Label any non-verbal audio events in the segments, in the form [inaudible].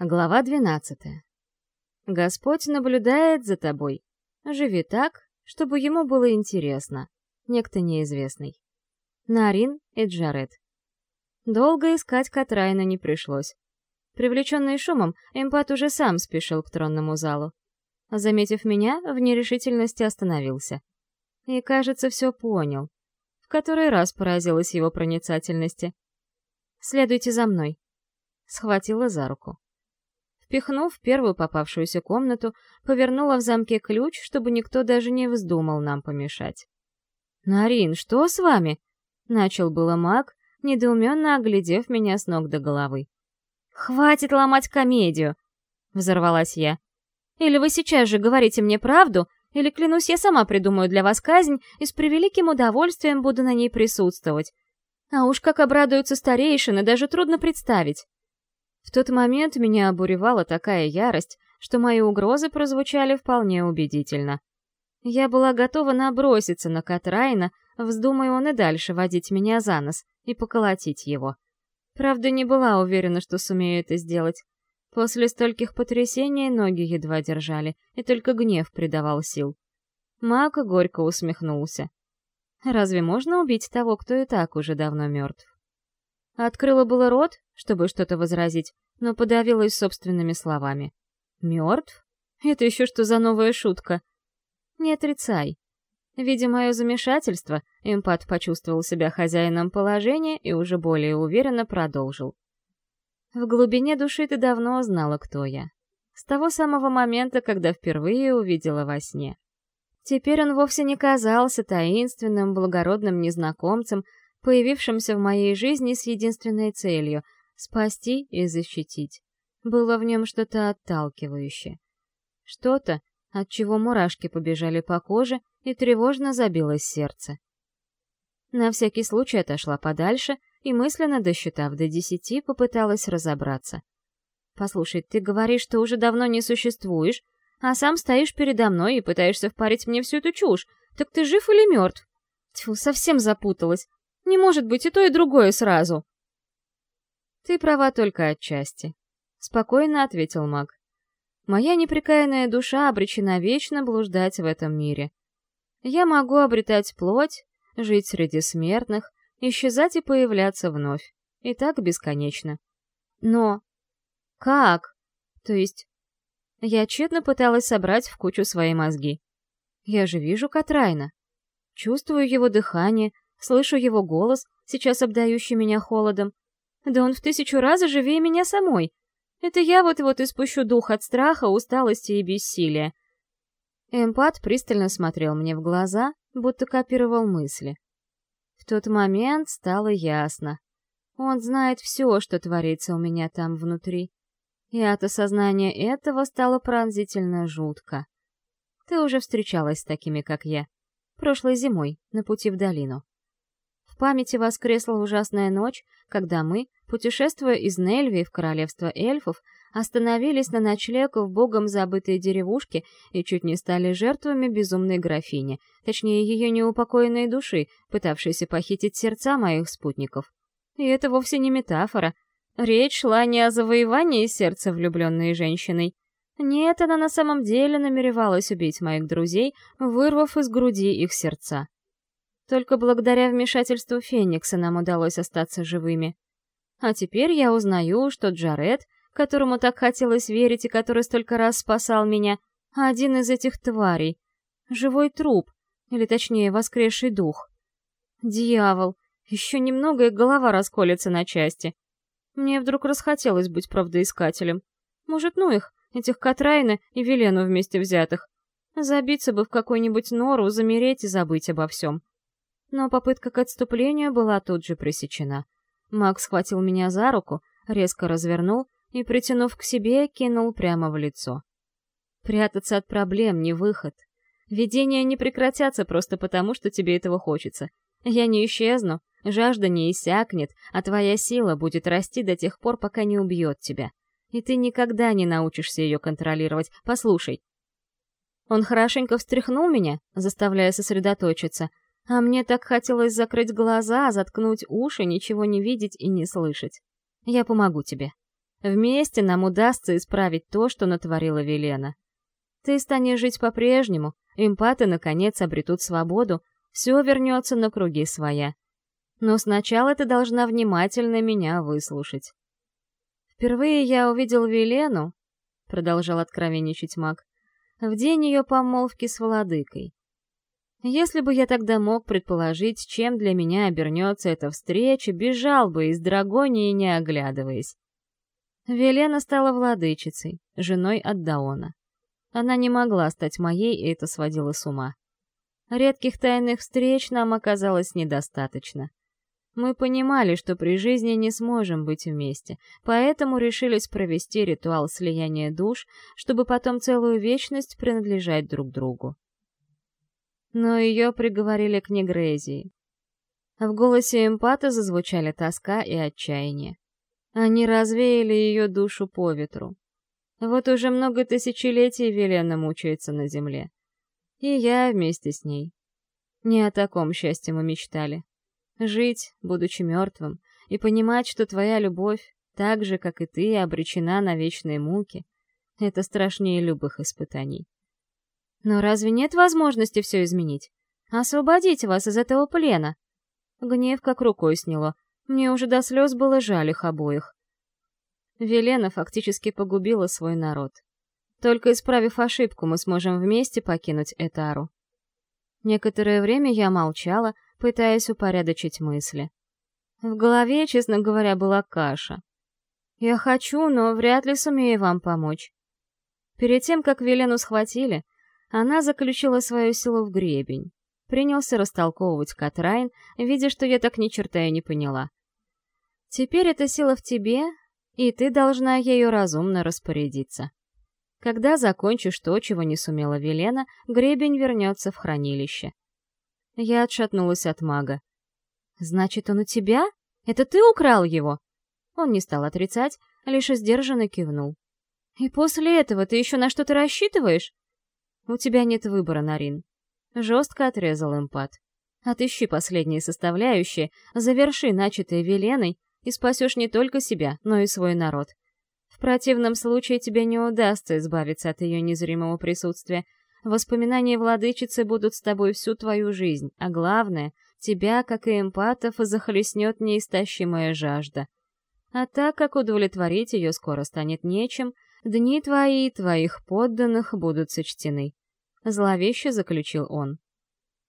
Глава двенадцатая. Господь наблюдает за тобой. Живи так, чтобы ему было интересно. Некто неизвестный. Нарин и Джаред. Долго искать Катрайна не пришлось. Привлеченный шумом, эмпат уже сам спешил к тронному залу. Заметив меня, в нерешительности остановился. И, кажется, все понял. В который раз поразилась его проницательности. «Следуйте за мной», — схватила за руку. Впихнув первую попавшуюся комнату, повернула в замке ключ, чтобы никто даже не вздумал нам помешать. «Нарин, что с вами?» — начал было маг, недоуменно оглядев меня с ног до головы. «Хватит ломать комедию!» — взорвалась я. «Или вы сейчас же говорите мне правду, или, клянусь, я сама придумаю для вас казнь и с превеликим удовольствием буду на ней присутствовать. А уж как обрадуются старейшины, даже трудно представить». В тот момент меня обуревала такая ярость, что мои угрозы прозвучали вполне убедительно. Я была готова наброситься на Катрайна, вздумая он и дальше водить меня за нос и поколотить его. Правда, не была уверена, что сумею это сделать. После стольких потрясений ноги едва держали, и только гнев придавал сил. Мак горько усмехнулся. Разве можно убить того, кто и так уже давно мертв? Открыла было рот, чтобы что-то возразить, но подавилась собственными словами. «Мертв? Это еще что за новая шутка?» «Не отрицай». Видя мое замешательство, эмпат почувствовал себя хозяином положения и уже более уверенно продолжил. «В глубине души ты давно знала, кто я. С того самого момента, когда впервые увидела во сне. Теперь он вовсе не казался таинственным, благородным незнакомцем, появившимся в моей жизни с единственной целью — спасти и защитить. Было в нем что-то отталкивающее. Что-то, от чего мурашки побежали по коже и тревожно забилось сердце. На всякий случай отошла подальше и, мысленно досчитав до десяти, попыталась разобраться. «Послушай, ты говоришь, что уже давно не существуешь, а сам стоишь передо мной и пытаешься впарить мне всю эту чушь. Так ты жив или мертв?» Тьфу, совсем запуталась. Не может быть и то, и другое сразу. Ты права только отчасти, спокойно ответил маг. Моя непрекаянная душа обречена вечно блуждать в этом мире. Я могу обретать плоть, жить среди смертных, исчезать и появляться вновь. И так бесконечно. Но... Как? То есть... Я тщетно пыталась собрать в кучу свои мозги. Я же вижу Катрайна. Чувствую его дыхание, Слышу его голос, сейчас обдающий меня холодом. Да он в тысячу раз живее меня самой. Это я вот-вот испущу дух от страха, усталости и бессилия. Эмпат пристально смотрел мне в глаза, будто копировал мысли. В тот момент стало ясно. Он знает все, что творится у меня там внутри. И от осознания этого стало пронзительно жутко. Ты уже встречалась с такими, как я. Прошлой зимой, на пути в долину памяти воскресла ужасная ночь, когда мы, путешествуя из Нельви в королевство эльфов, остановились на ночлег в богом забытой деревушке и чуть не стали жертвами безумной графини, точнее ее неупокоенной души, пытавшейся похитить сердца моих спутников. И это вовсе не метафора. Речь шла не о завоевании сердца влюбленной женщиной. Нет, она на самом деле намеревалась убить моих друзей, вырвав из груди их сердца. Только благодаря вмешательству Феникса нам удалось остаться живыми. А теперь я узнаю, что Джаред, которому так хотелось верить и который столько раз спасал меня, один из этих тварей. Живой труп, или точнее воскресший дух. Дьявол, еще немного и голова расколется на части. Мне вдруг расхотелось быть правдоискателем. Может, ну их, этих Катрайна и Велену вместе взятых. Забиться бы в какую-нибудь нору, замереть и забыть обо всем но попытка к отступлению была тут же пресечена. Макс схватил меня за руку, резко развернул и, притянув к себе, кинул прямо в лицо. Прятаться от проблем — не выход. Видения не прекратятся просто потому, что тебе этого хочется. Я не исчезну, жажда не иссякнет, а твоя сила будет расти до тех пор, пока не убьет тебя. И ты никогда не научишься ее контролировать. Послушай. Он хорошенько встряхнул меня, заставляя сосредоточиться, а мне так хотелось закрыть глаза, заткнуть уши, ничего не видеть и не слышать. Я помогу тебе. Вместе нам удастся исправить то, что натворила Велена. Ты станешь жить по-прежнему, эмпаты наконец обретут свободу, все вернется на круги своя. Но сначала ты должна внимательно меня выслушать. Впервые я увидел Велену, продолжал откровенничать маг, в день ее помолвки с владыкой. Если бы я тогда мог предположить, чем для меня обернется эта встреча, бежал бы из Драгонии, не оглядываясь. Велена стала владычицей, женой Аддаона. Она не могла стать моей, и это сводило с ума. Редких тайных встреч нам оказалось недостаточно. Мы понимали, что при жизни не сможем быть вместе, поэтому решились провести ритуал слияния душ, чтобы потом целую вечность принадлежать друг другу. Но ее приговорили к негрезии. В голосе эмпата зазвучали тоска и отчаяние. Они развеяли ее душу по ветру. Вот уже много тысячелетий Велена мучается на земле. И я вместе с ней. Не о таком счастье мы мечтали. Жить, будучи мертвым, и понимать, что твоя любовь, так же, как и ты, обречена на вечные муки, это страшнее любых испытаний. Но разве нет возможности все изменить? Освободить вас из этого плена? Гнев как рукой сняло. Мне уже до слез было жаль их обоих. Велена фактически погубила свой народ. Только исправив ошибку, мы сможем вместе покинуть Этару. Некоторое время я молчала, пытаясь упорядочить мысли. В голове, честно говоря, была каша. Я хочу, но вряд ли сумею вам помочь. Перед тем, как Велену схватили, она заключила свою силу в гребень. Принялся растолковывать Катрайн, видя, что я так ни черта и не поняла. Теперь эта сила в тебе, и ты должна ею разумно распорядиться. Когда закончишь то, чего не сумела Велена, гребень вернется в хранилище. Я отшатнулась от мага. «Значит, он у тебя? Это ты украл его?» Он не стал отрицать, лишь сдержанно кивнул. «И после этого ты еще на что-то рассчитываешь?» «У тебя нет выбора, Нарин». Жестко отрезал эмпат. «Отыщи последние составляющие, заверши начатое Веленой и спасешь не только себя, но и свой народ. В противном случае тебе не удастся избавиться от ее незримого присутствия. Воспоминания владычицы будут с тобой всю твою жизнь, а главное, тебя, как и эмпатов, захлестнет неистощимая жажда. А так как удовлетворить ее скоро станет нечем, дни твои и твоих подданных будут сочтены. Зловеще заключил он.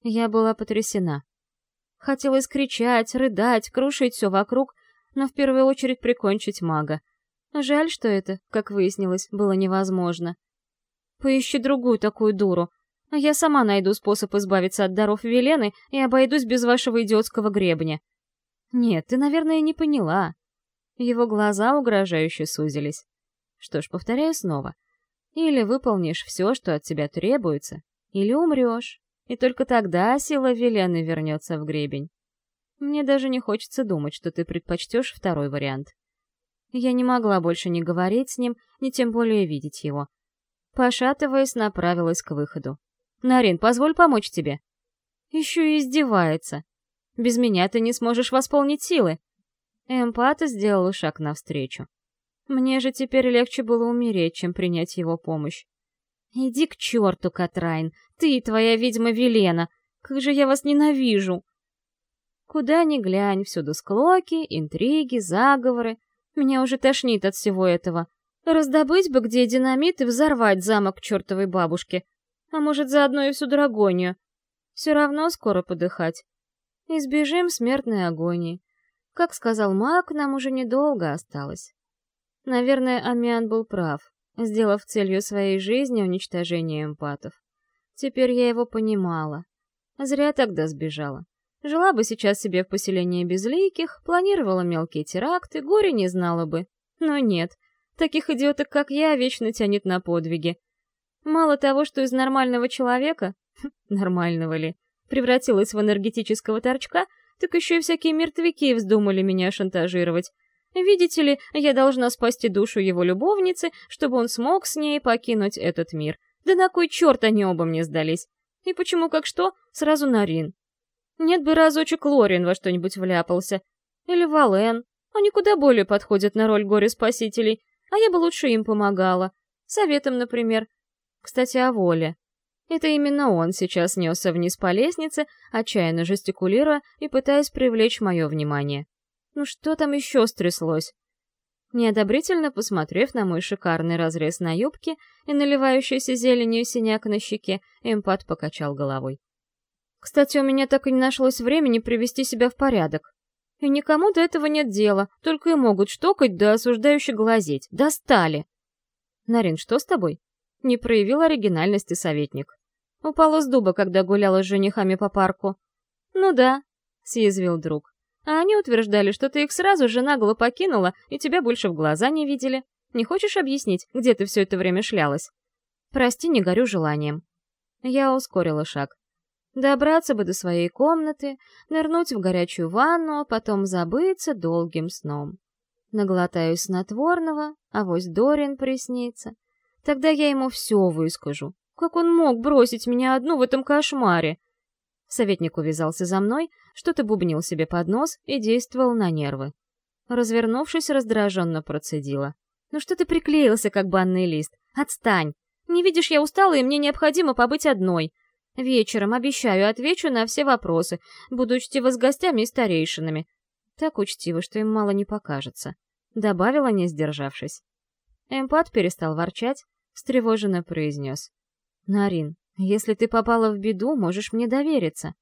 Я была потрясена. Хотелось кричать, рыдать, крушить все вокруг, но в первую очередь прикончить мага. Жаль, что это, как выяснилось, было невозможно. Поищи другую такую дуру, я сама найду способ избавиться от даров Велены и обойдусь без вашего идиотского гребня. Нет, ты, наверное, не поняла. Его глаза угрожающе сузились. Что ж, повторяю снова. Или выполнишь все, что от тебя требуется, или умрешь, и только тогда сила Велены вернется в гребень. Мне даже не хочется думать, что ты предпочтешь второй вариант. Я не могла больше ни говорить с ним, ни тем более видеть его. Пошатываясь, направилась к выходу. «Нарин, позволь помочь тебе». Еще и издевается. Без меня ты не сможешь восполнить силы. Эмпата сделал шаг навстречу. Мне же теперь легче было умереть, чем принять его помощь. «Иди к черту, Катрайн! Ты и твоя ведьма Велена! Как же я вас ненавижу!» Куда ни глянь, всюду склоки, интриги, заговоры. Меня уже тошнит от всего этого. Раздобыть бы где динамит и взорвать замок чертовой бабушке. А может, заодно и всю драгонию. Все равно скоро подыхать. Избежим смертной агонии. Как сказал маг, нам уже недолго осталось. Наверное, Амиан был прав, сделав целью своей жизни уничтожение эмпатов. Теперь я его понимала. Зря тогда сбежала. Жила бы сейчас себе в поселении безликих, планировала мелкие теракты, горе не знала бы. Но нет, таких идиоток, как я, вечно тянет на подвиги. Мало того, что из нормального человека, [laughs] нормального ли, превратилась в энергетического торчка, так еще и всякие мертвяки вздумали меня шантажировать. Видите ли, я должна спасти душу его любовницы, чтобы он смог с ней покинуть этот мир. Да на кой черт они оба мне сдались? И почему как что, сразу на Рин? Нет бы разочек Лорин во что-нибудь вляпался. Или Вален. Они куда более подходят на роль горе-спасителей, а я бы лучше им помогала. Советом, например. Кстати, о воле. Это именно он сейчас несся вниз по лестнице, отчаянно жестикулируя и пытаясь привлечь мое внимание. Ну что там еще стряслось? Неодобрительно посмотрев на мой шикарный разрез на юбке и наливающийся зеленью синяк на щеке, эмпат покачал головой. Кстати, у меня так и не нашлось времени привести себя в порядок. И никому до этого нет дела, только и могут штокать да осуждающе глазеть. Достали! Нарин, что с тобой? Не проявил оригинальности советник. Упала с дуба, когда гуляла с женихами по парку. Ну да, съязвил друг. А они утверждали, что ты их сразу же нагло покинула и тебя больше в глаза не видели. Не хочешь объяснить, где ты все это время шлялась? Прости, не горю желанием. Я ускорила шаг. Добраться бы до своей комнаты, нырнуть в горячую ванну, а потом забыться долгим сном. Наглотаюсь снотворного, а вось Дорин приснится. Тогда я ему все выскажу. Как он мог бросить меня одну в этом кошмаре? Советник увязался за мной, что-то бубнил себе под нос и действовал на нервы. Развернувшись, раздраженно процедила. «Ну что ты приклеился, как банный лист? Отстань! Не видишь, я устала, и мне необходимо побыть одной. Вечером, обещаю, отвечу на все вопросы. Буду учтива с гостями и старейшинами. Так учтиво, что им мало не покажется. Добавила, не сдержавшись. Эмпат перестал ворчать, встревоженно произнес. «Нарин, если ты попала в беду, можешь мне довериться.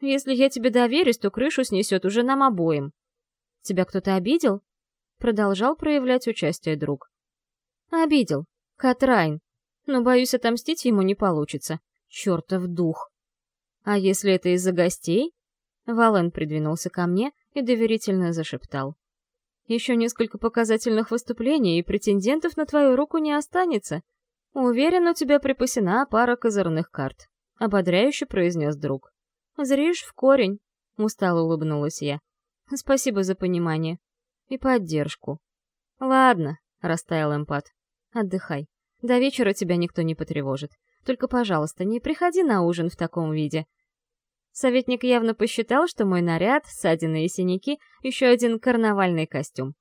Если я тебе доверюсь, то крышу снесет уже нам обоим. Тебя кто-то обидел?» Продолжал проявлять участие друг. «Обидел. Катрайн. Но, боюсь, отомстить ему не получится. Чертов дух. А если это из-за гостей? Вален придвинулся ко мне и доверительно зашептал. Еще несколько показательных выступлений, и претендентов на твою руку не останется. Уверен, у тебя припасена пара козырных карт. Ободряюще произнес друг. Зришь в корень. Устало улыбнулась я. Спасибо за понимание. И поддержку. Ладно, растаял эмпат. Отдыхай. До вечера тебя никто не потревожит. Только, пожалуйста, не приходи на ужин в таком виде. Советник явно посчитал, что мой наряд, ссадины и синяки — еще один карнавальный костюм.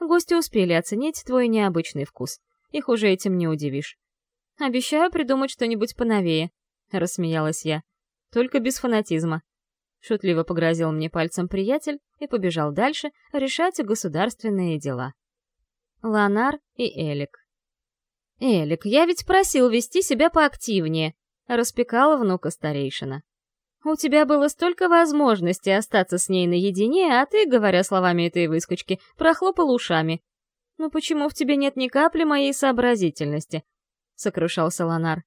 Гости успели оценить твой необычный вкус. Их уже этим не удивишь. «Обещаю придумать что-нибудь поновее», — рассмеялась я. «Только без фанатизма». Шутливо погрозил мне пальцем приятель и побежал дальше решать государственные дела. Ланар и Элик. «Элик, я ведь просил вести себя поактивнее», — распекала внука старейшина. «У тебя было столько возможностей остаться с ней наедине, а ты, говоря словами этой выскочки, прохлопал ушами. Ну почему в тебе нет ни капли моей сообразительности?» — сокрушался Ланар.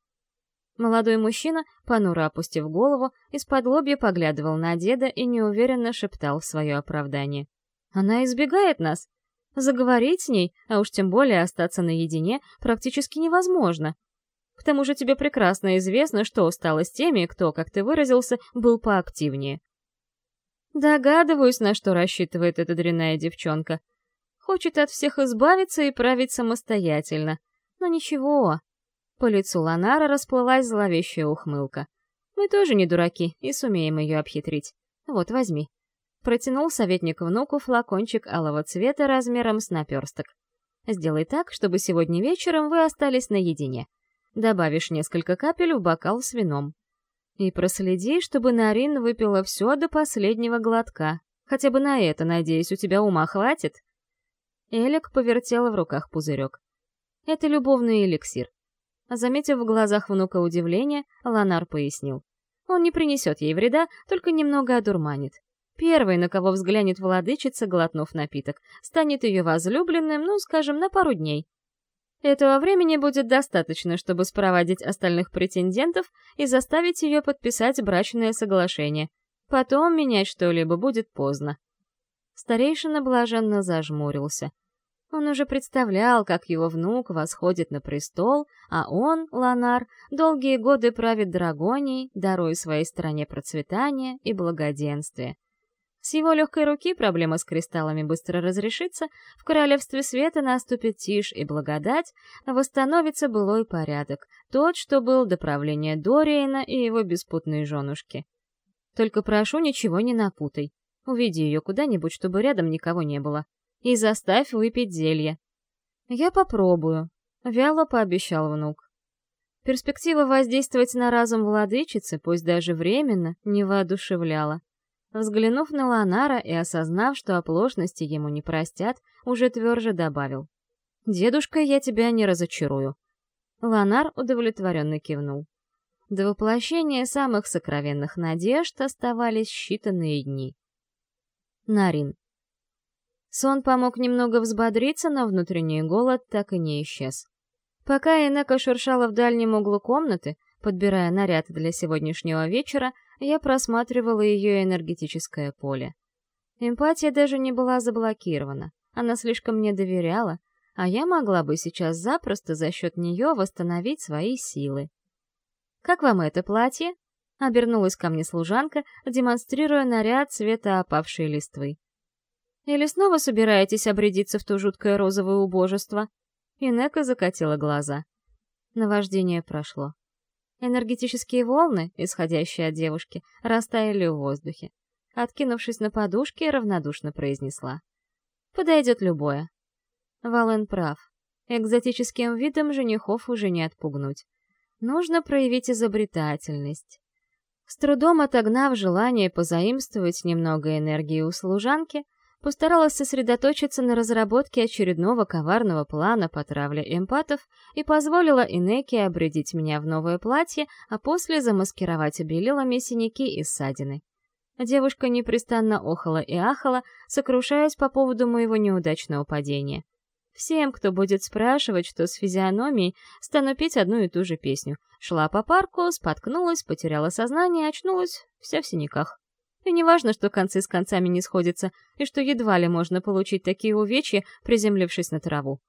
Молодой мужчина, понуро опустив голову, из-под лобья поглядывал на деда и неуверенно шептал свое оправдание. «Она избегает нас. Заговорить с ней, а уж тем более остаться наедине, практически невозможно. К тому же тебе прекрасно известно, что стало с теми, кто, как ты выразился, был поактивнее. Догадываюсь, на что рассчитывает эта дрянная девчонка. Хочет от всех избавиться и править самостоятельно. Но ничего. По лицу Ланара расплылась зловещая ухмылка. Мы тоже не дураки и сумеем ее обхитрить. Вот, возьми. Протянул советник внуку флакончик алого цвета размером с наперсток. Сделай так, чтобы сегодня вечером вы остались наедине. Добавишь несколько капель в бокал с вином. И проследи, чтобы Нарин выпила все до последнего глотка. Хотя бы на это, надеюсь, у тебя ума хватит. Элик повертела в руках пузырек. Это любовный эликсир. Заметив в глазах внука удивление, Ланар пояснил. Он не принесет ей вреда, только немного одурманит. Первый, на кого взглянет владычица, глотнув напиток, станет ее возлюбленным, ну, скажем, на пару дней. Этого времени будет достаточно, чтобы спроводить остальных претендентов и заставить ее подписать брачное соглашение. Потом менять что-либо будет поздно. Старейшина блаженно зажмурился. Он уже представлял, как его внук восходит на престол, а он, Ланар, долгие годы правит Драгонией, даруя своей стране процветание и благоденствие. С его легкой руки проблема с кристаллами быстро разрешится, в королевстве света наступит тишь и благодать, восстановится былой порядок, тот, что был до правления Дориена и его беспутной женушки. Только прошу, ничего не напутай. Уведи ее куда-нибудь, чтобы рядом никого не было. И заставь выпить зелье. Я попробую, вяло пообещал внук. Перспектива воздействовать на разум владычицы, пусть даже временно, не воодушевляла. Взглянув на Ланара и осознав, что оплошности ему не простят, уже тверже добавил. «Дедушка, я тебя не разочарую». Ланар удовлетворенно кивнул. До воплощения самых сокровенных надежд оставались считанные дни. Нарин. Сон помог немного взбодриться, но внутренний голод так и не исчез. Пока Энека шуршала в дальнем углу комнаты, подбирая наряд для сегодняшнего вечера, я просматривала ее энергетическое поле. Эмпатия даже не была заблокирована, она слишком мне доверяла, а я могла бы сейчас запросто за счет нее восстановить свои силы. «Как вам это платье?» — обернулась ко мне служанка, демонстрируя наряд цвета опавшей листвы. «Или снова собираетесь обрядиться в то жуткое розовое убожество?» Инека закатила глаза. Наваждение прошло. Энергетические волны, исходящие от девушки, растаяли в воздухе. Откинувшись на подушке, равнодушно произнесла. «Подойдет любое». Вален прав. Экзотическим видом женихов уже не отпугнуть. Нужно проявить изобретательность. С трудом отогнав желание позаимствовать немного энергии у служанки, постаралась сосредоточиться на разработке очередного коварного плана по травле эмпатов и позволила Инеке обрядить меня в новое платье, а после замаскировать белилами синяки и ссадины. Девушка непрестанно охала и ахала, сокрушаясь по поводу моего неудачного падения. Всем, кто будет спрашивать, что с физиономией, стану петь одну и ту же песню. Шла по парку, споткнулась, потеряла сознание, очнулась, вся в синяках. И неважно, что концы с концами не сходятся, и что едва ли можно получить такие увечья, приземлившись на траву.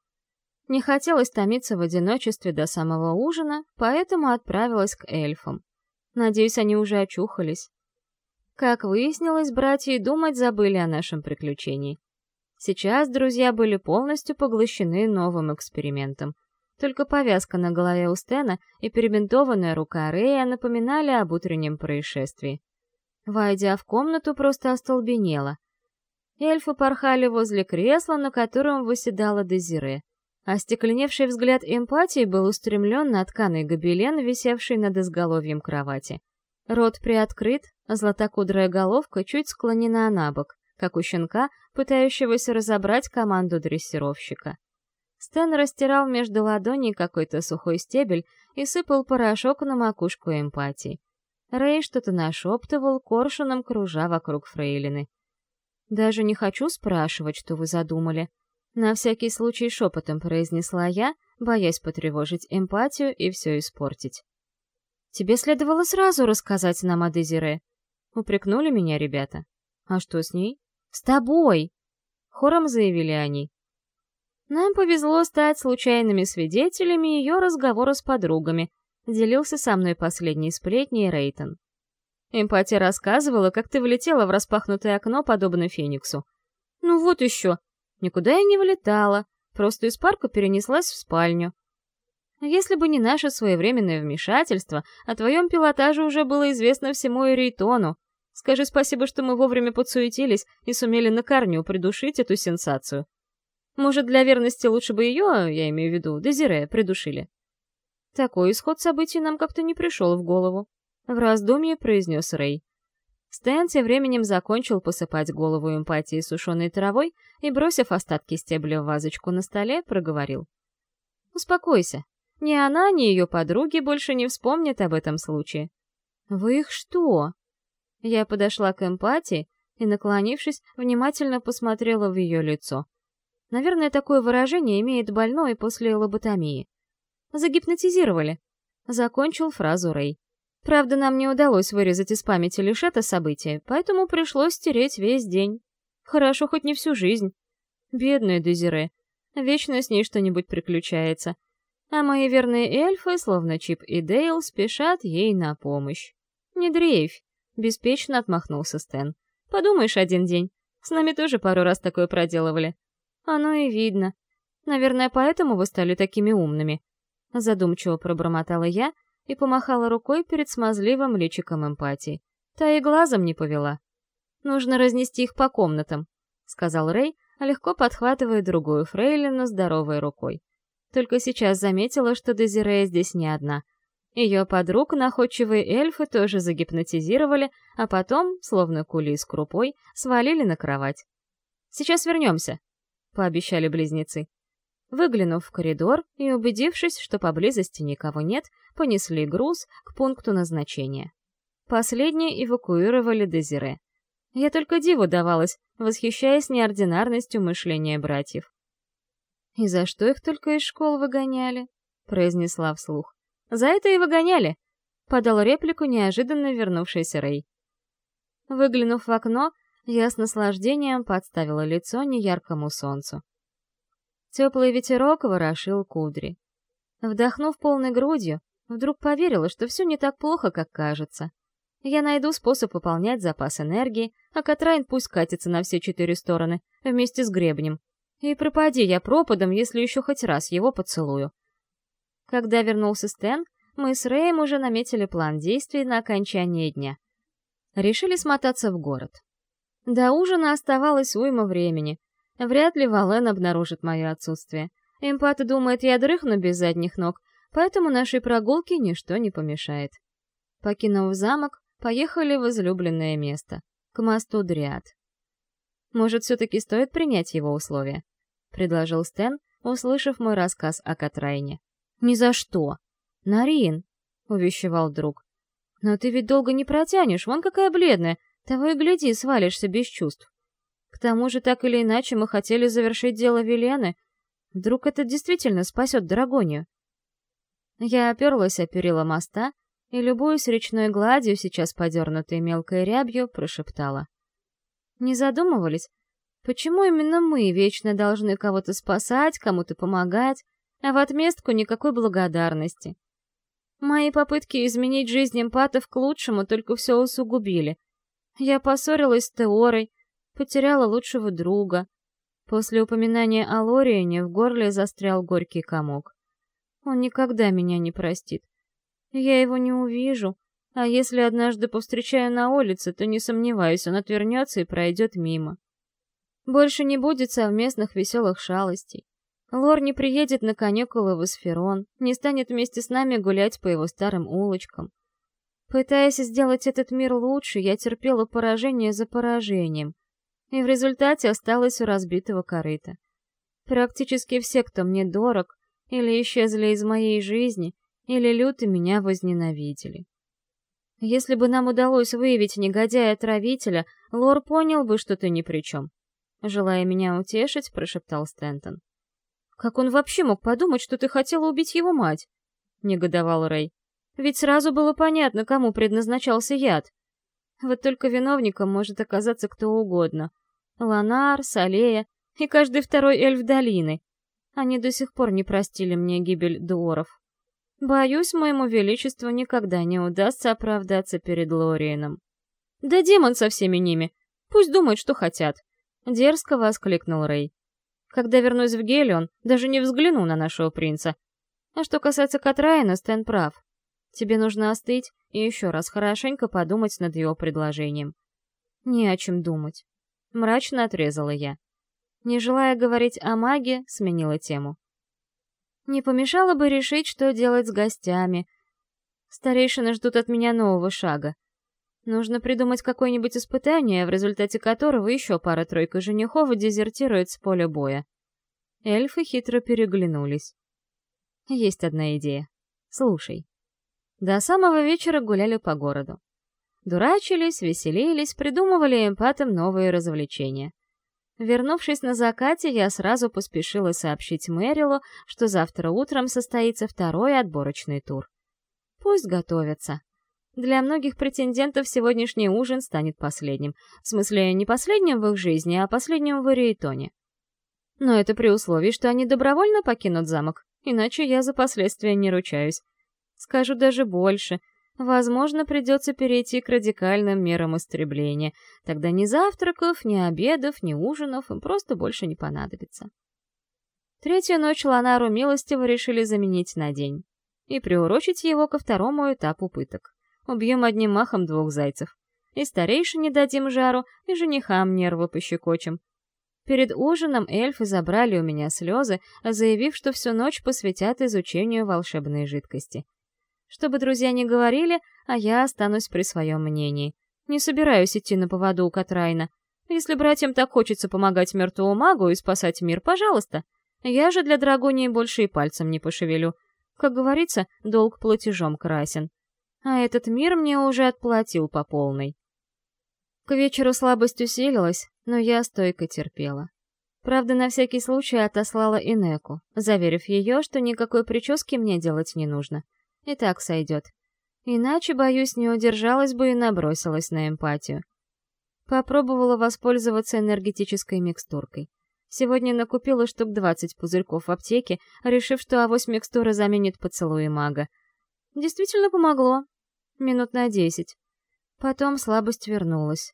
Не хотелось томиться в одиночестве до самого ужина, поэтому отправилась к эльфам. Надеюсь, они уже очухались. Как выяснилось, братья и думать забыли о нашем приключении. Сейчас друзья были полностью поглощены новым экспериментом. Только повязка на голове у Стена и перебинтованная рука Рея напоминали об утреннем происшествии. Войдя в комнату, просто остолбенела. Эльфы порхали возле кресла, на котором выседала Дезире. Остекленевший взгляд эмпатии был устремлен на тканый гобелен, висевший над изголовьем кровати. Рот приоткрыт, златокудрая головка чуть склонена на бок, как у щенка, пытающегося разобрать команду дрессировщика. Стэн растирал между ладоней какой-то сухой стебель и сыпал порошок на макушку эмпатии. Рэй что-то нашептывал, коршуном кружа вокруг фрейлины. «Даже не хочу спрашивать, что вы задумали». На всякий случай шепотом произнесла я, боясь потревожить эмпатию и все испортить. «Тебе следовало сразу рассказать нам о Дезире». Упрекнули меня ребята. «А что с ней?» «С тобой!» — хором заявили они. Нам повезло стать случайными свидетелями ее разговора с подругами, Делился со мной последней сплетней Рейтон. Эмпатия рассказывала, как ты влетела в распахнутое окно, подобно Фениксу. Ну вот еще. Никуда я не вылетала, просто из парка перенеслась в спальню. Если бы не наше своевременное вмешательство, о твоем пилотаже уже было известно всему Эрейтону. Скажи спасибо, что мы вовремя подсуетились и сумели на корню придушить эту сенсацию. Может, для верности лучше бы ее, я имею в виду, Дезире, придушили. Такой исход событий нам как-то не пришел в голову. В раздумье произнес Рэй. Стэн тем временем закончил посыпать голову эмпатии сушеной травой и, бросив остатки стебля в вазочку на столе, проговорил. «Успокойся. Ни она, ни ее подруги больше не вспомнят об этом случае». «Вы их что?» Я подошла к эмпатии и, наклонившись, внимательно посмотрела в ее лицо. Наверное, такое выражение имеет больной после лоботомии. Загипнотизировали. Закончил фразу Рэй. Правда, нам не удалось вырезать из памяти лишь это событие, поэтому пришлось стереть весь день. Хорошо, хоть не всю жизнь. Бедная Дезире. Вечно с ней что-нибудь приключается. А мои верные эльфы, словно Чип и Дейл, спешат ей на помощь. «Не дрейфь», — беспечно отмахнулся Стэн. «Подумаешь, один день. С нами тоже пару раз такое проделывали». «Оно и видно. Наверное, поэтому вы стали такими умными. Задумчиво пробормотала я и помахала рукой перед смазливым личиком эмпатии. Та и глазом не повела. «Нужно разнести их по комнатам», — сказал Рэй, легко подхватывая другую фрейлину здоровой рукой. Только сейчас заметила, что Дезирея здесь не одна. Ее подруг находчивые эльфы тоже загипнотизировали, а потом, словно кули с крупой, свалили на кровать. «Сейчас вернемся», — пообещали близнецы. Выглянув в коридор и убедившись, что поблизости никого нет, понесли груз к пункту назначения. Последние эвакуировали Дезире. Я только диву давалась, восхищаясь неординарностью мышления братьев. «И за что их только из школ выгоняли?» — произнесла вслух. «За это и выгоняли!» — подал реплику неожиданно вернувшийся Рэй. Выглянув в окно, я с наслаждением подставила лицо неяркому солнцу. Теплый ветерок ворошил кудри. Вдохнув полной грудью, вдруг поверила, что все не так плохо, как кажется. Я найду способ пополнять запас энергии, а Катрайн пусть катится на все четыре стороны, вместе с гребнем. И пропади я пропадом, если еще хоть раз его поцелую. Когда вернулся Стэн, мы с Рэем уже наметили план действий на окончание дня. Решили смотаться в город. До ужина оставалось уйма времени. Вряд ли Вален обнаружит мое отсутствие. Эмпат думает, я дрыхну без задних ног, поэтому нашей прогулке ничто не помешает. Покинув замок, поехали в излюбленное место — к мосту Дриад. Может, все-таки стоит принять его условия? Предложил Стэн, услышав мой рассказ о Катрайне. «Ни за что!» «Нарин!» — увещевал друг. «Но ты ведь долго не протянешь, вон какая бледная, того и гляди, свалишься без чувств. К тому же, так или иначе, мы хотели завершить дело Велены. Вдруг это действительно спасет Драгонию?» Я оперлась о перила моста и, любуясь речной гладью, сейчас подернутой мелкой рябью, прошептала. Не задумывались, почему именно мы вечно должны кого-то спасать, кому-то помогать, а в отместку никакой благодарности? Мои попытки изменить жизнь эмпатов к лучшему только все усугубили. Я поссорилась с Теорой, потеряла лучшего друга. После упоминания о Лориене в горле застрял горький комок. Он никогда меня не простит. Я его не увижу, а если однажды повстречаю на улице, то не сомневаюсь, он отвернется и пройдет мимо. Больше не будет совместных веселых шалостей. Лор не приедет на каникулы в Эсферон, не станет вместе с нами гулять по его старым улочкам. Пытаясь сделать этот мир лучше, я терпела поражение за поражением, и в результате осталась у разбитого корыта. Практически все, кто мне дорог, или исчезли из моей жизни, или люто меня возненавидели. Если бы нам удалось выявить негодяя-отравителя, Лор понял бы, что ты ни при чем. Желая меня утешить, прошептал Стентон. «Как он вообще мог подумать, что ты хотела убить его мать?» — негодовал Рэй. «Ведь сразу было понятно, кому предназначался яд. Вот только виновником может оказаться кто угодно. Ланар, Салея и каждый второй эльф долины. Они до сих пор не простили мне гибель дуоров. Боюсь, моему величеству никогда не удастся оправдаться перед Лориеном. Да демон со всеми ними. Пусть думают, что хотят. Дерзко воскликнул Рэй. Когда вернусь в Гелион, даже не взгляну на нашего принца. А что касается Катраина, Стэн прав. Тебе нужно остыть и еще раз хорошенько подумать над его предложением. Не о чем думать. Мрачно отрезала я. Не желая говорить о маге, сменила тему. Не помешало бы решить, что делать с гостями. Старейшины ждут от меня нового шага. Нужно придумать какое-нибудь испытание, в результате которого еще пара-тройка женихов дезертирует с поля боя. Эльфы хитро переглянулись. Есть одна идея. Слушай. До самого вечера гуляли по городу. Дурачились, веселились, придумывали эмпатам новые развлечения. Вернувшись на закате, я сразу поспешила сообщить Мэрилу, что завтра утром состоится второй отборочный тур. Пусть готовятся. Для многих претендентов сегодняшний ужин станет последним. В смысле, не последним в их жизни, а последним в Ириэтоне. Но это при условии, что они добровольно покинут замок, иначе я за последствия не ручаюсь. Скажу даже больше — Возможно, придется перейти к радикальным мерам истребления. Тогда ни завтраков, ни обедов, ни ужинов им просто больше не понадобится. Третью ночь Ланару милостиво решили заменить на день и приурочить его ко второму этапу пыток. Убьем одним махом двух зайцев. И старейшине дадим жару, и женихам нервы пощекочем. Перед ужином эльфы забрали у меня слезы, заявив, что всю ночь посвятят изучению волшебной жидкоси. Чтобы друзья не говорили, а я останусь при своем мнении. Не собираюсь идти на поводу у Катрайна. Если братьям так хочется помогать мертвому магу и спасать мир, пожалуйста. Я же для Драгонии больше и пальцем не пошевелю. Как говорится, долг платежом красен. А этот мир мне уже отплатил по полной. К вечеру слабость усилилась, но я стойко терпела. Правда, на всякий случай отослала Инеку, заверив ее, что никакой прически мне делать не нужно. И так сойдет. Иначе, боюсь, не удержалась бы и набросилась на эмпатию. Попробовала воспользоваться энергетической микстуркой. Сегодня накупила штук 20 пузырьков в аптеке, решив, что авось микстура заменит поцелуи мага. Действительно помогло. Минут на десять. Потом слабость вернулась.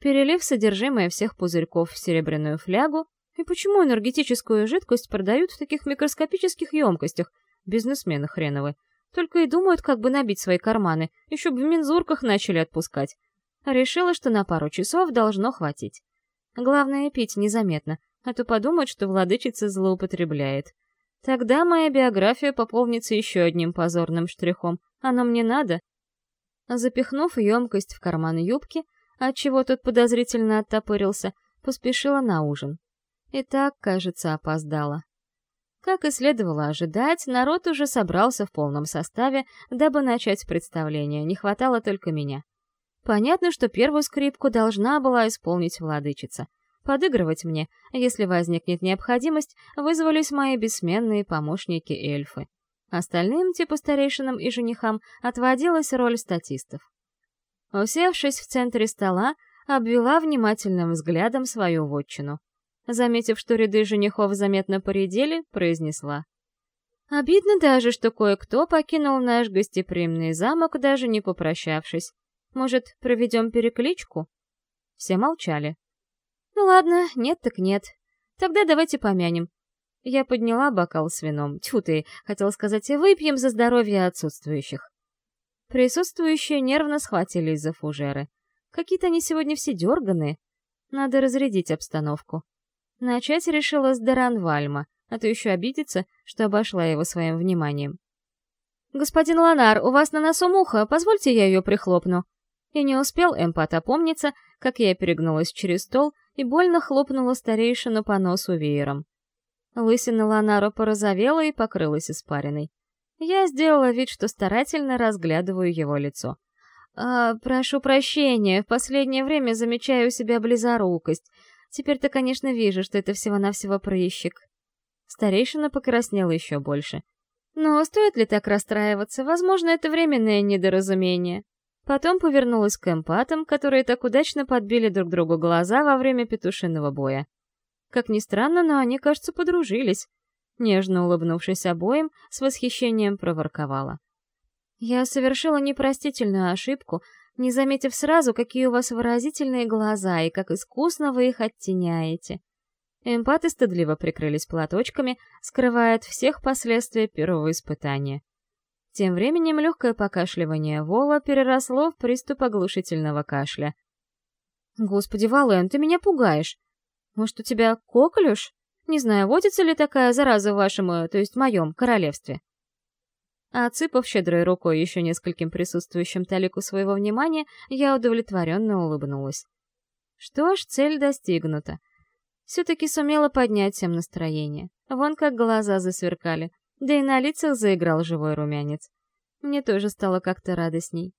Перелив содержимое всех пузырьков в серебряную флягу, и почему энергетическую жидкость продают в таких микроскопических емкостях, бизнесмены хреновы, только и думают, как бы набить свои карманы, еще бы в мензурках начали отпускать. Решила, что на пару часов должно хватить. Главное, пить незаметно, а то подумают, что владычица злоупотребляет. Тогда моя биография пополнится еще одним позорным штрихом. Оно мне надо? Запихнув емкость в карман юбки, отчего тот подозрительно оттопырился, поспешила на ужин. И так, кажется, опоздала. Как и следовало ожидать, народ уже собрался в полном составе, дабы начать представление, не хватало только меня. Понятно, что первую скрипку должна была исполнить владычица. Подыгрывать мне, если возникнет необходимость, вызвались мои бессменные помощники-эльфы. Остальным, типа старейшинам и женихам, отводилась роль статистов. Усевшись в центре стола, обвела внимательным взглядом свою вотчину. Заметив, что ряды женихов заметно поредели, произнесла. «Обидно даже, что кое-кто покинул наш гостеприимный замок, даже не попрощавшись. Может, проведем перекличку?» Все молчали. «Ну ладно, нет так нет. Тогда давайте помянем». Я подняла бокал с вином. Тьфу ты, хотела сказать, выпьем за здоровье отсутствующих. Присутствующие нервно схватились за фужеры. Какие-то они сегодня все дерганые. Надо разрядить обстановку. Начать решила с Даранвальма, а то еще обидится, что обошла его своим вниманием. «Господин Ланар, у вас на носу муха, позвольте я ее прихлопну», и не успел эмпат опомниться, как я перегнулась через стол и больно хлопнула старейшину по носу веером. Лысина Ланара порозовела и покрылась испариной. Я сделала вид, что старательно разглядываю его лицо. «А, прошу прощения, в последнее время замечаю у себя близорукость. Теперь-то, конечно, вижу, что это всего-навсего прыщик». Старейшина покраснела еще больше. «Но стоит ли так расстраиваться? Возможно, это временное недоразумение. Потом повернулась к эмпатам, которые так удачно подбили друг другу глаза во время петушиного боя. Как ни странно, но они, кажется, подружились. Нежно улыбнувшись обоим, с восхищением проворковала. «Я совершила непростительную ошибку, не заметив сразу, какие у вас выразительные глаза и как искусно вы их оттеняете». Эмпаты стыдливо прикрылись платочками, скрывая от всех последствия первого испытания. Тем временем легкое покашливание Вола переросло в приступ оглушительного кашля. «Господи, Вален, ты меня пугаешь! Может, у тебя коклюш? Не знаю, водится ли такая зараза в вашем, э, то есть моем, королевстве?» Отсыпав щедрой рукой еще нескольким присутствующим талику своего внимания, я удовлетворенно улыбнулась. Что ж, цель достигнута. Все-таки сумела поднять всем настроение. Вон как глаза засверкали да и на лицах заиграл живой румянец. Мне тоже стало как-то радостней.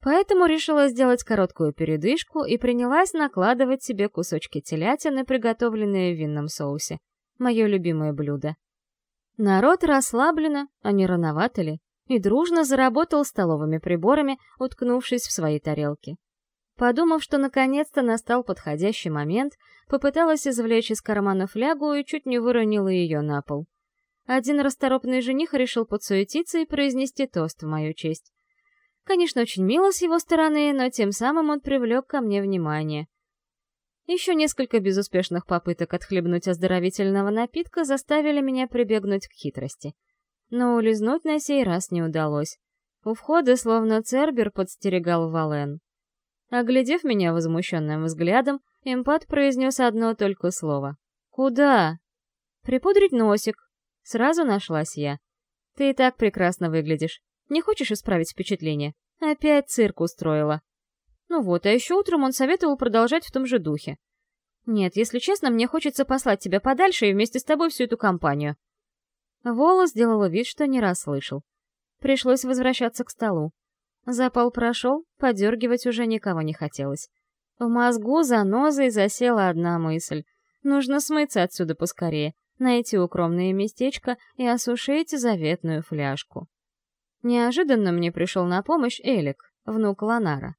Поэтому решила сделать короткую передышку и принялась накладывать себе кусочки телятины, приготовленные в винном соусе. Мое любимое блюдо. Народ расслабленно, а не рановато ли, и дружно заработал столовыми приборами, уткнувшись в свои тарелки. Подумав, что наконец-то настал подходящий момент, попыталась извлечь из кармана флягу и чуть не выронила ее на пол. Один расторопный жених решил подсуетиться и произнести тост в мою честь. Конечно, очень мило с его стороны, но тем самым он привлек ко мне внимание. Еще несколько безуспешных попыток отхлебнуть оздоровительного напитка заставили меня прибегнуть к хитрости. Но улизнуть на сей раз не удалось. У входа словно цербер подстерегал Вален. Оглядев меня возмущенным взглядом, Эмпат произнес одно только слово. «Куда?» «Припудрить носик». Сразу нашлась я. «Ты и так прекрасно выглядишь. Не хочешь исправить впечатление? Опять цирк устроила». Ну вот, а еще утром он советовал продолжать в том же духе. «Нет, если честно, мне хочется послать тебя подальше и вместе с тобой всю эту компанию». Волос сделала вид, что не расслышал. Пришлось возвращаться к столу. Запал прошел, подергивать уже никого не хотелось. В мозгу занозой засела одна мысль. Нужно смыться отсюда поскорее, найти укромное местечко и осушить заветную фляжку. Неожиданно мне пришел на помощь Элик, внук Ланара.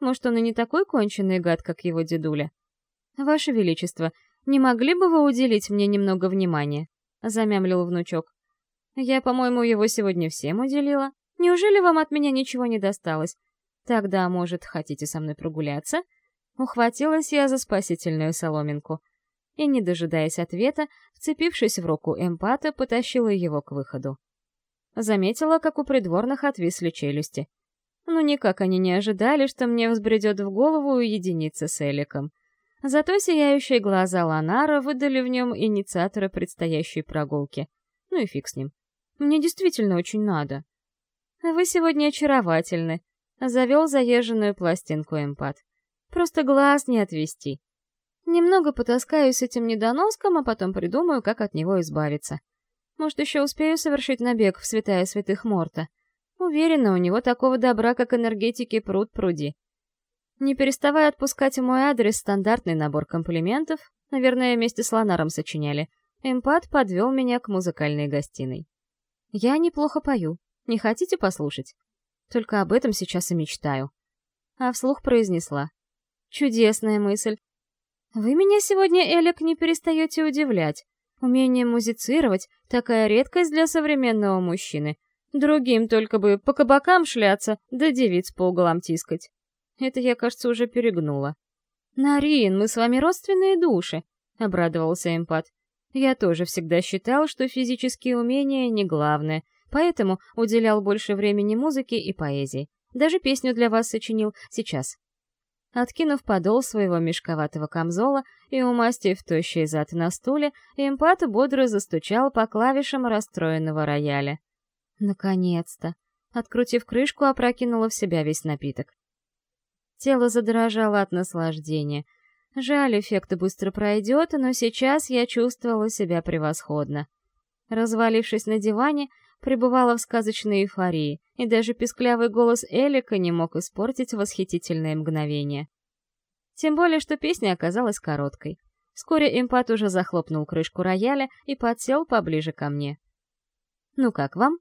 Может, он и не такой конченый гад, как его дедуля? «Ваше Величество, не могли бы вы уделить мне немного внимания?» — замямлил внучок. «Я, по-моему, его сегодня всем уделила. Неужели вам от меня ничего не досталось? Тогда, может, хотите со мной прогуляться?» Ухватилась я за спасительную соломинку. И, не дожидаясь ответа, вцепившись в руку эмпата, потащила его к выходу. Заметила, как у придворных отвисли челюсти. Ну, никак они не ожидали, что мне взбредет в голову уединиться с Эликом. Зато сияющие глаза Ланара выдали в нем инициатора предстоящей прогулки. Ну и фиг с ним. Мне действительно очень надо. Вы сегодня очаровательны. Завел заезженную пластинку эмпат. Просто глаз не отвести. Немного потаскаюсь с этим недоноском, а потом придумаю, как от него избавиться. Может, еще успею совершить набег в святая святых Морта. Уверена, у него такого добра, как энергетики, пруд пруди. Не переставая отпускать мой адрес стандартный набор комплиментов, наверное, вместе с Ланаром сочиняли, эмпат подвел меня к музыкальной гостиной. Я неплохо пою. Не хотите послушать? Только об этом сейчас и мечтаю. А вслух произнесла. Чудесная мысль. Вы меня сегодня, Элик, не перестаете удивлять. Умение музицировать — такая редкость для современного мужчины. Другим только бы по кабакам шляться, да девиц по углам тискать. Это я, кажется, уже перегнула. «Нарин, мы с вами родственные души», — обрадовался эмпат. «Я тоже всегда считал, что физические умения не главное, поэтому уделял больше времени музыке и поэзии. Даже песню для вас сочинил сейчас». Откинув подол своего мешковатого камзола и умастив тощий зад на стуле, эмпат бодро застучал по клавишам расстроенного рояля. Наконец-то! Открутив крышку, опрокинула в себя весь напиток. Тело задрожало от наслаждения. Жаль, эффект быстро пройдет, но сейчас я чувствовала себя превосходно. Развалившись на диване, пребывала в сказочной эйфории, и даже писклявый голос Элика не мог испортить восхитительное мгновение. Тем более, что песня оказалась короткой. Вскоре эмпат уже захлопнул крышку рояля и подсел поближе ко мне. «Ну как вам?»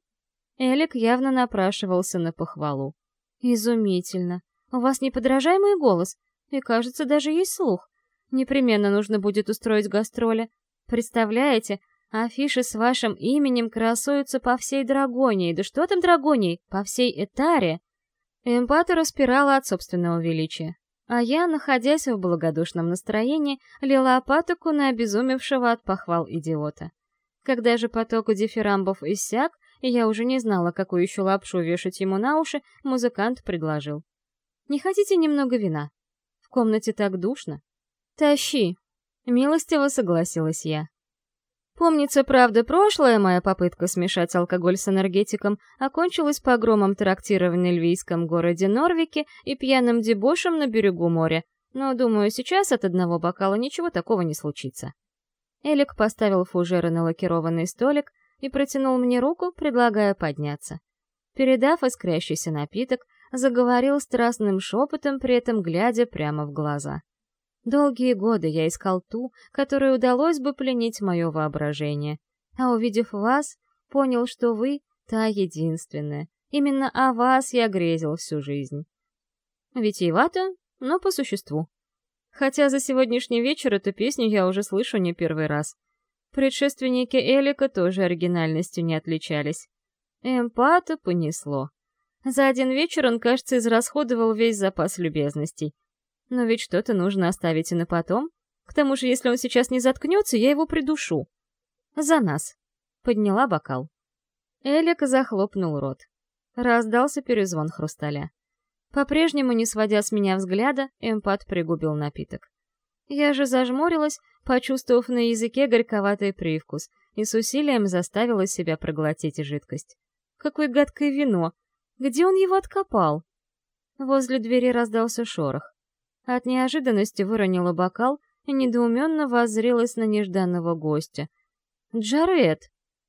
Элик явно напрашивался на похвалу. «Изумительно. У вас неподражаемый голос, и, кажется, даже есть слух. Непременно нужно будет устроить гастроли. Представляете, афиши с вашим именем красуются по всей Драгонии. Да что там Драгонии? По всей Этаре. Эмпата распирала от собственного величия. А я, находясь в благодушном настроении, лила патоку на обезумевшего от похвал идиота. Когда же поток дифирамбов иссяк, и я уже не знала, какую еще лапшу вешать ему на уши, музыкант предложил. Не хотите немного вина? В комнате так душно. Тащи. Милостиво согласилась я. Помнится, правда, прошлая моя попытка смешать алкоголь с энергетиком окончилась погромом трактира в нельвийском городе Норвике и пьяным дебошем на берегу моря, но, думаю, сейчас от одного бокала ничего такого не случится. Элик поставил фужеры на лакированный столик и протянул мне руку, предлагая подняться. Передав искрящийся напиток, заговорил страстным шепотом, при этом глядя прямо в глаза. Долгие годы я искал ту, которой удалось бы пленить мое воображение. А увидев вас, понял, что вы — та единственная. Именно о вас я грезил всю жизнь. Витиевато, но по существу. Хотя за сегодняшний вечер эту песню я уже слышу не первый раз. Предшественники Элика тоже оригинальностью не отличались. Эмпата понесло. За один вечер он, кажется, израсходовал весь запас любезностей. Но ведь что-то нужно оставить и на потом. К тому же, если он сейчас не заткнется, я его придушу. За нас. Подняла бокал. Элик захлопнул рот. Раздался перезвон хрусталя. По-прежнему, не сводя с меня взгляда, эмпат пригубил напиток. Я же зажмурилась, почувствовав на языке горьковатый привкус, и с усилием заставила себя проглотить жидкость. Какое гадкое вино! Где он его откопал? Возле двери раздался шорох. От неожиданности выронила бокал и недоуменно воззрелась на нежданного гостя. «Джаред!»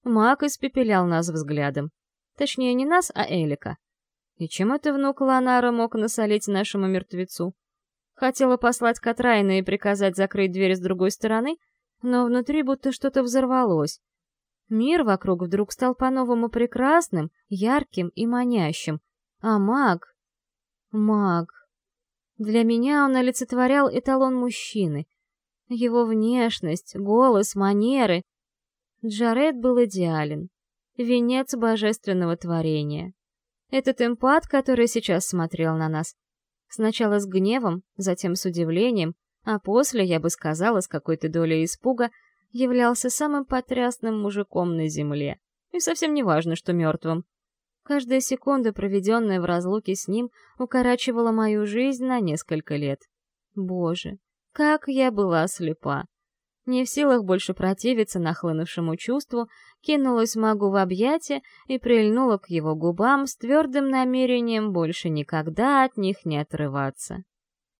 Мак испепелял нас взглядом. Точнее, не нас, а Элика. И чем это внук Ланара мог насолить нашему мертвецу? Хотела послать Катрайна и приказать закрыть дверь с другой стороны, но внутри будто что-то взорвалось. Мир вокруг вдруг стал по-новому прекрасным, ярким и манящим. А маг... Маг... Для меня он олицетворял эталон мужчины. Его внешность, голос, манеры. Джаред был идеален. Венец божественного творения. Этот эмпат, который сейчас смотрел на нас. Сначала с гневом, затем с удивлением, а после, я бы сказала, с какой-то долей испуга, являлся самым потрясным мужиком на земле. И совсем не важно, что мертвым. Каждая секунда, проведенная в разлуке с ним, укорачивала мою жизнь на несколько лет. Боже, как я была слепа! Не в силах больше противиться нахлынувшему чувству, кинулась магу в объятия и прильнула к его губам с твердым намерением больше никогда от них не отрываться.